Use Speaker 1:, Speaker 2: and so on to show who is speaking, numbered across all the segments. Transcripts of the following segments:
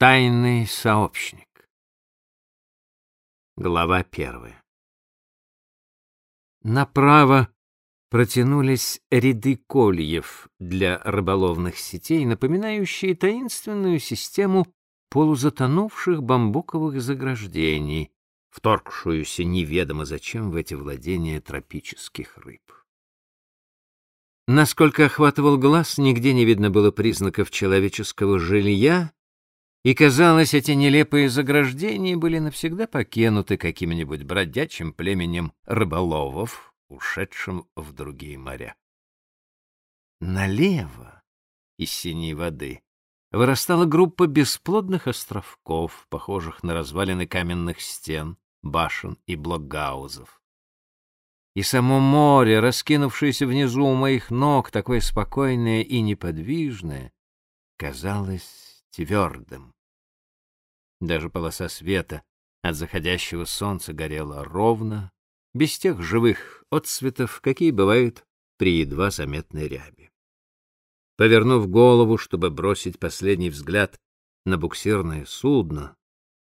Speaker 1: Тайный сообщник. Глава первая. Направо протянулись ряды кольев для рыболовных сетей, напоминающие таинственную систему полузатонувших бамбуковых заграждений, вторгшуюся неведомо зачем в эти владения тропических рыб. Насколько охватывал глаз, нигде не видно было признаков человеческого жилья, и, казалось, эти нелепые заграждения были навсегда покинуты каким-нибудь бродячим племенем рыболовов, ушедшим в другие моря. Налево из синей воды вырастала группа бесплодных островков, похожих на развалины каменных стен, башен и блокгаузов и само море, раскинувшееся внизу у моих ног, такое спокойное и неподвижное, казалось твердым. Даже полоса света от заходящего солнца горела ровно, без тех живых отсветов, какие бывают при едва заметной ряби. Повернув голову, чтобы бросить последний взгляд на буксирное судно,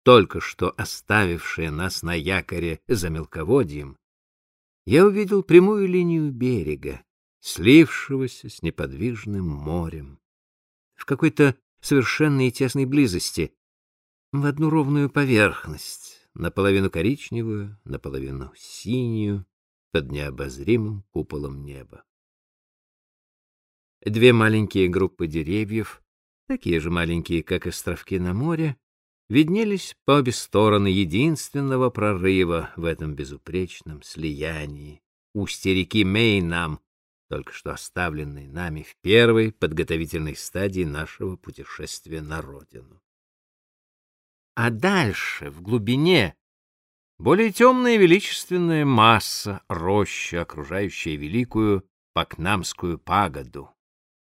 Speaker 1: только что оставившее нас на якоре за мелководьем, я увидел прямую линию берега, слившегося с неподвижным морем. В какой-то совершенной и тесной близости, в одну ровную поверхность, наполовину коричневую, наполовину синюю, под необозримым куполом неба. Две маленькие группы деревьев, такие же маленькие, как островки на море, виднелись по обе стороны единственного прорыва в этом безупречном слиянии, устье реки Мейнам, только что оставленной нами в первой подготовительной стадии нашего путешествия на родину. А дальше, в глубине, более темная величественная масса, роща, окружающая великую Пакнамскую пагоду.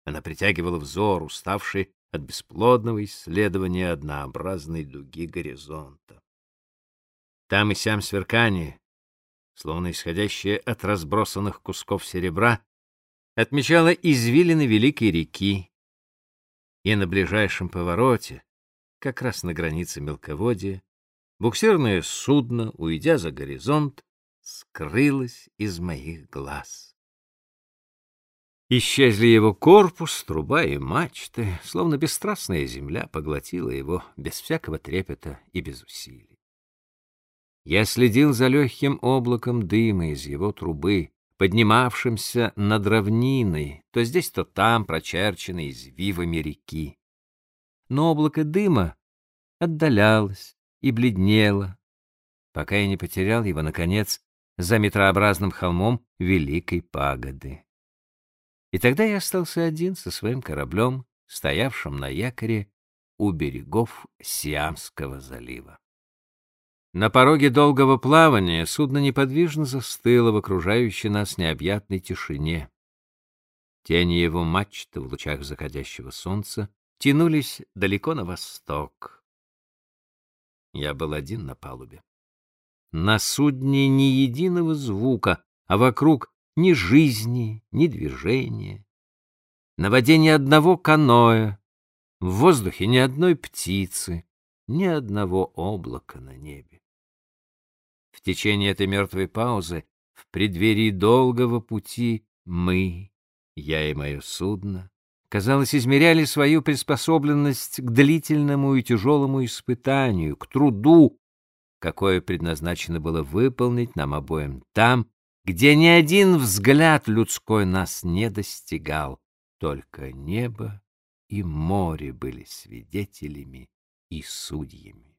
Speaker 1: Она притягивала взор, уставший от бесплодного исследования однообразной дуги горизонта. Там и сям сверкание, словно исходящее от разбросанных кусков серебра, отмечало извилины великой реки, и на ближайшем повороте, как раз на границе мелководья, буксирное судно, уйдя за горизонт, скрылось из моих глаз. Исчезли его корпус, труба и мачты, словно бесстрастная земля поглотила его без всякого трепета и без усилий. Я следил за легким облаком дыма из его трубы, поднимавшимся над равниной, то здесь, то там, прочерченной извивами реки. Но облако дыма отдалялось и бледнело, пока я не потерял его, наконец, за метрообразным холмом Великой Пагоды. И тогда я остался один со своим кораблем, стоявшим на якоре у берегов Сиамского залива. На пороге долгого плавания судно неподвижно застыло в окружающей нас необъятной тишине. Тени его мачты в лучах заходящего солнца тянулись далеко на восток. Я был один на палубе. На судне ни единого звука, а вокруг ни жизни, ни движения. На воде ни одного каноэ, в воздухе ни одной птицы, ни одного облака на небе. В течение этой мертвой паузы, в преддверии долгого пути, мы, я и мое судно, казалось, измеряли свою приспособленность к длительному и тяжелому испытанию, к труду, какое предназначено было выполнить нам обоим там, где ни один взгляд людской нас не достигал, только небо и море были свидетелями и судьями.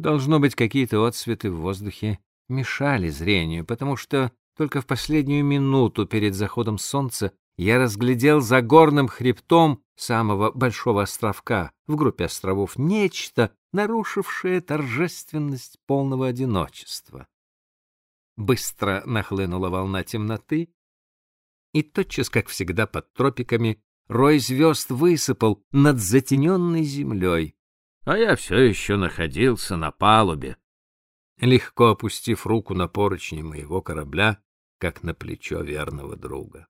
Speaker 1: Должно быть, какие-то отсветы в воздухе мешали зрению, потому что только в последнюю минуту перед заходом солнца я разглядел за горным хребтом самого большого островка в группе островов нечто, нарушившее торжественность полного одиночества. Быстро нахлынула волна темноты, и тотчас, как всегда под тропиками, рой звезд высыпал над затененной землей, а я все еще находился на палубе, легко опустив руку на поручни моего корабля, как на плечо верного друга.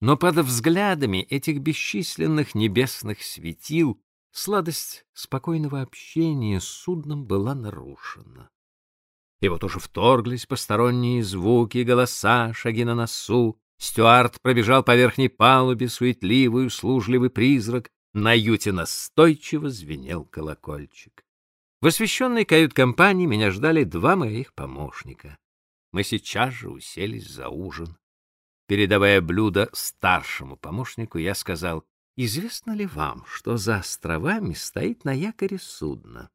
Speaker 1: Но под взглядами этих бесчисленных небесных светил сладость спокойного общения с судном была нарушена. И вот уже вторглись посторонние звуки, голоса, шаги на носу. Стюарт пробежал по верхней палубе, суетливый, услужливый призрак. На юте настойчиво звенел колокольчик. В освещенной кают-компании меня ждали два моих помощника. Мы сейчас же уселись за ужин. Передавая блюдо старшему помощнику, я сказал, «Известно ли вам, что за островами стоит на якоре судно?»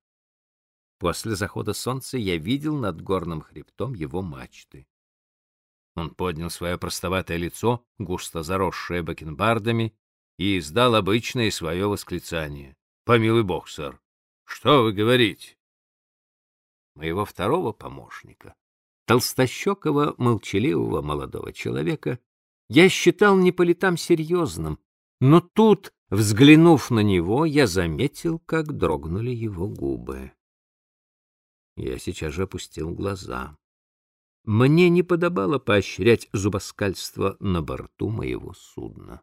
Speaker 1: После захода солнца я видел над горным хребтом его мачты. Он поднял свое простоватое лицо, густо заросшее бакенбардами, и издал обычное свое восклицание. — Помилуй бог, сэр, что вы говорите? Моего второго помощника, толстощекого, молчаливого молодого человека, я считал не по летам серьезным, но тут, взглянув на него, я заметил, как дрогнули его губы. Я сейчас же опустил глаза. Мне не подобало поощрять зубоскальство на борту моего судна.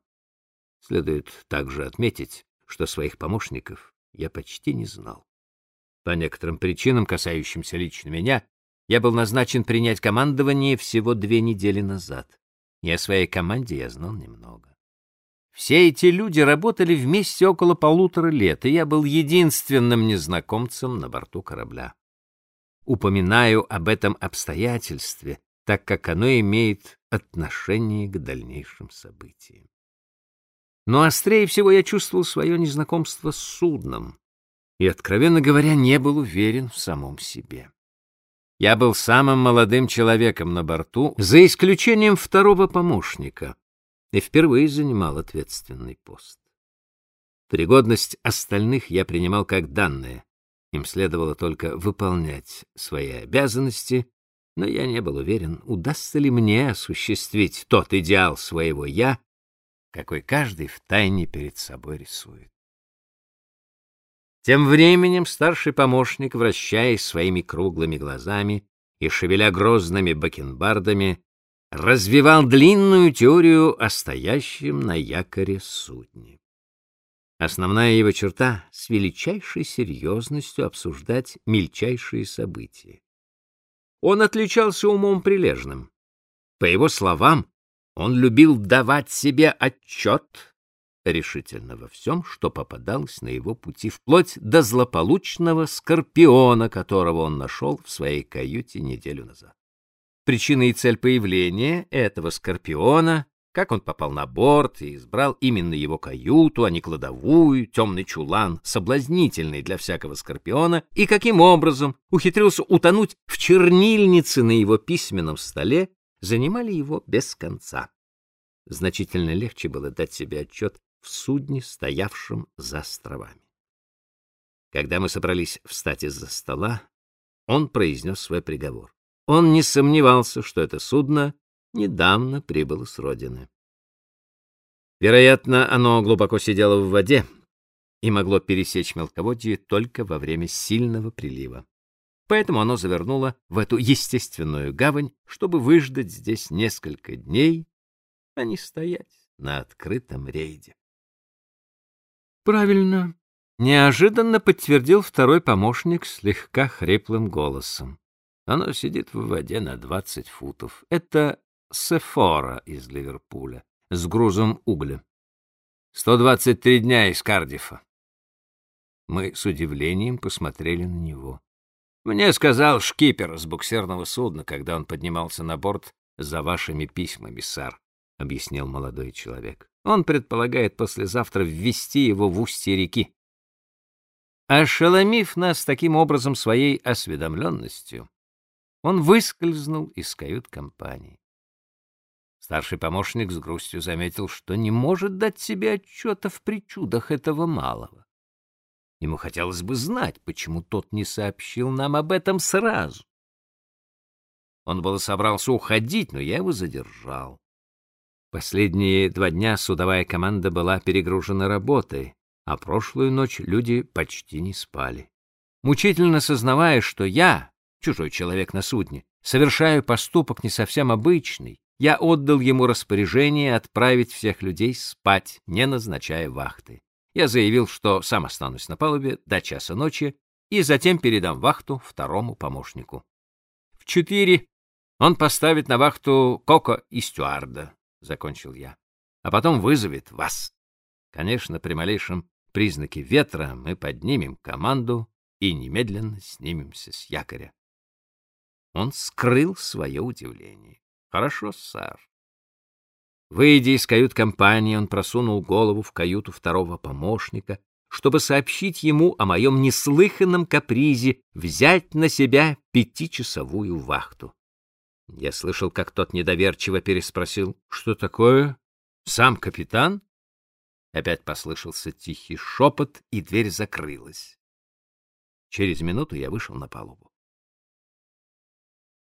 Speaker 1: Следует также отметить, что своих помощников я почти не знал. По некоторым причинам, касающимся лично меня, я был назначен принять командование всего две недели назад, и о своей команде я знал немного. Все эти люди работали вместе около полутора лет, и я был единственным незнакомцем на борту корабля. Упоминаю об этом обстоятельстве, так как оно имеет отношение к дальнейшим событиям. Но острее всего я чувствовал свое незнакомство с судном и, откровенно говоря, не был уверен в самом себе. Я был самым молодым человеком на борту, за исключением второго помощника, и впервые занимал ответственный пост. Пригодность остальных я принимал как данное, им следовало только выполнять свои обязанности, но я не был уверен, удастся ли мне осуществить тот идеал своего «я», какой каждый втайне перед собой рисует. Тем временем старший помощник, вращаясь своими круглыми глазами и шевеля грозными бакенбардами, развивал длинную теорию о стоящем на якоре судне. Основная его черта — с величайшей серьезностью обсуждать мельчайшие события. Он отличался умом прилежным. По его словам, он любил давать себе отчет решительно во всем, что попадалось на его пути, вплоть до злополучного скорпиона, которого он нашел в своей каюте неделю назад. Причина и цель появления этого скорпиона как он попал на борт и избрал именно его каюту, а не кладовую, темный чулан, соблазнительный для всякого скорпиона, и каким образом ухитрился утонуть в чернильнице на его письменном столе, занимали его без конца. Значительно легче было дать себе отчет в судне, стоявшем за островами. Когда мы собрались встать из-за стола, он произнес свой приговор. Он не сомневался, что это судно недавно прибыло с родины. Вероятно, оно глубоко сидело в воде и могло пересечь мелководье только во время сильного прилива. Поэтому оно завернуло в эту естественную гавань, чтобы выждать здесь несколько дней, а не стоять на открытом рейде. Правильно, неожиданно подтвердил второй помощник слегка хриплым голосом. Оно сидит в воде на двадцать футов. Это Сефора из Ливерпуля с грузом угля. 123 дня из Кардифа. Мы с удивлением посмотрели на него. Мне сказал шкипер с буксирного судна, когда он поднимался на борт за вашими письмами, сэр, — объяснил молодой человек. Он предполагает послезавтра ввести его в устье реки. Ошеломив нас таким образом своей осведомленностью, он выскользнул из кают-компании. Старший помощник с грустью заметил, что не может дать себе отчета в причудах этого малого. Ему хотелось бы знать, почему тот не сообщил нам об этом сразу. Он было собрался уходить, но я его задержал. Последние два дня судовая команда была перегружена работой, а прошлую ночь люди почти не спали. Мучительно сознавая, что я, чужой человек на судне, совершаю поступок не совсем обычный, я отдал ему распоряжение отправить всех людей спать, не назначая вахты. Я заявил, что сам останусь на палубе до часа ночи и затем передам вахту второму помощнику. В четыре он поставит на вахту Коко и стюарда, — закончил я, — а потом вызовет вас. Конечно, при малейшем признаке ветра мы поднимем команду и немедленно снимемся с якоря. Он скрыл свое удивление. Хорошо, сэр. Выйдя из кают-компании, он просунул голову в каюту второго помощника, чтобы сообщить ему о моем неслыханном капризе взять на себя пятичасовую вахту. Я слышал, как тот недоверчиво переспросил, что такое? Сам капитан? Опять послышался тихий шепот, и дверь закрылась. Через минуту я вышел на палубу.